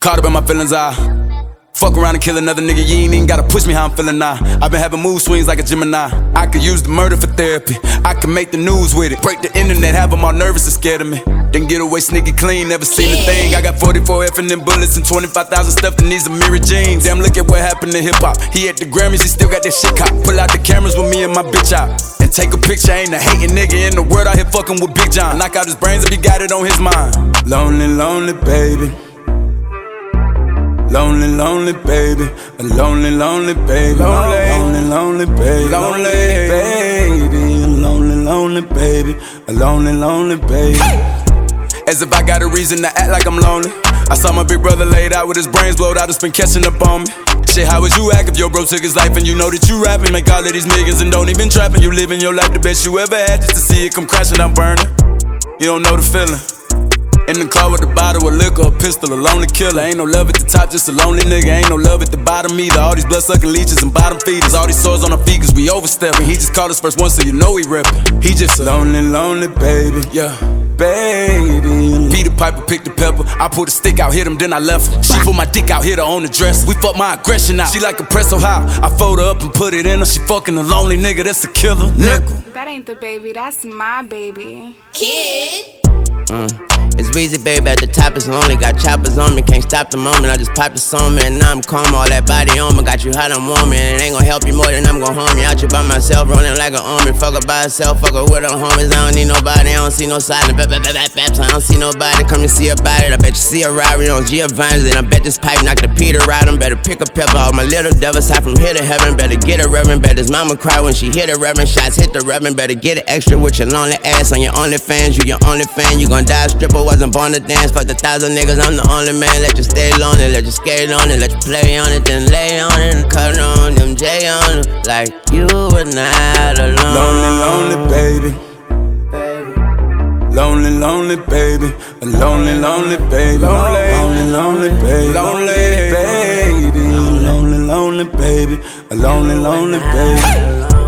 Caught up in my feelings, I fuck around and kill another nigga. You ain't even gotta push me how I'm feeling now. I've been having mood swings like a Gemini. I could use the murder for therapy. I can make the news with it. Break the internet, have them all nervous and scared of me. Then get away sneaky clean, never seen a thing. I got 44 F and them bullets and 25,000 stuffed in these Amiri jeans. Damn, look at what happened to hip hop. He at the Grammys, he still got that shit cop. Pull out the cameras with me and my bitch out. And take a picture, ain't a hating nigga in the world out here fucking with Big John. Knock out his brains if he got it on his mind. Lonely, lonely baby. Lonely, lonely baby, a lonely, lonely baby, lonely, lonely, lonely baby, lonely baby, a lonely, lonely baby, a lonely, lonely baby. As if I got a reason to act like I'm lonely. I saw my big brother laid out with his brains blowed out, it's been catching up on me. Shit, how would you act if your bro took his life and you know that you rapping? Make all of these niggas and don't even trapping. You living your life the best you ever had just to see it come crashing down burning. You don't know the feeling. In the car with a bottle of liquor, a pistol, a lonely killer. Ain't no love at the top, just a lonely nigga. Ain't no love at the bottom either. All these blood sucking leeches and bottom feeders. All these sores on our feet, cause we overstepping. He just called us first one, so you know he reppin'. He just a lonely, lonely baby. Yeah. Baby, Peter Piper picked the pepper. I pulled a stick out, hit him, then I left her. She put my dick out, hit her on the dress. We fuck my aggression out. She like a press so high. I fold her up and put it in her. She fucking a lonely nigga, that's a killer. Nickel. That ain't the baby, that's my baby. Kid. Uh. It's Weezy, baby, at the top is lonely. Got choppers on me, can't stop the moment. I just popped the song, man, now I'm calm. All that body on me, got you hot, I'm warm, and it ain't gonna help you more than I'm gonna harm you. Out you by myself, rolling like an army. Fuck her by herself, fuck her with her homies. I don't need nobody, I don't see no silence. Bap, bap, bap, bap, bap, I don't see nobody. Come and see about it. I bet you see a Rari on Giovanni's, and I bet this pipe knock the Peter out. him. Better pick a pepper. All my little devils high from here to heaven. Better get a reverend. Bet his mama cry when she hit a reverend. Shots hit the reverend. Better get it extra with your lonely ass on your only fans. You your only fan. You gon' die a stripper. Wasn't born to dance. Fuck the thousand niggas. I'm the only man. Let you stay lonely. Let you skate on it. Let you play on it. Then lay on it and cut on them J on it. Like you were not alone. Lonely, lonely baby. Lonely, lonely baby. A lonely, lonely baby. Lonely, lonely, lonely baby. Lonely baby. Lonely, lonely baby. A lonely, lonely baby.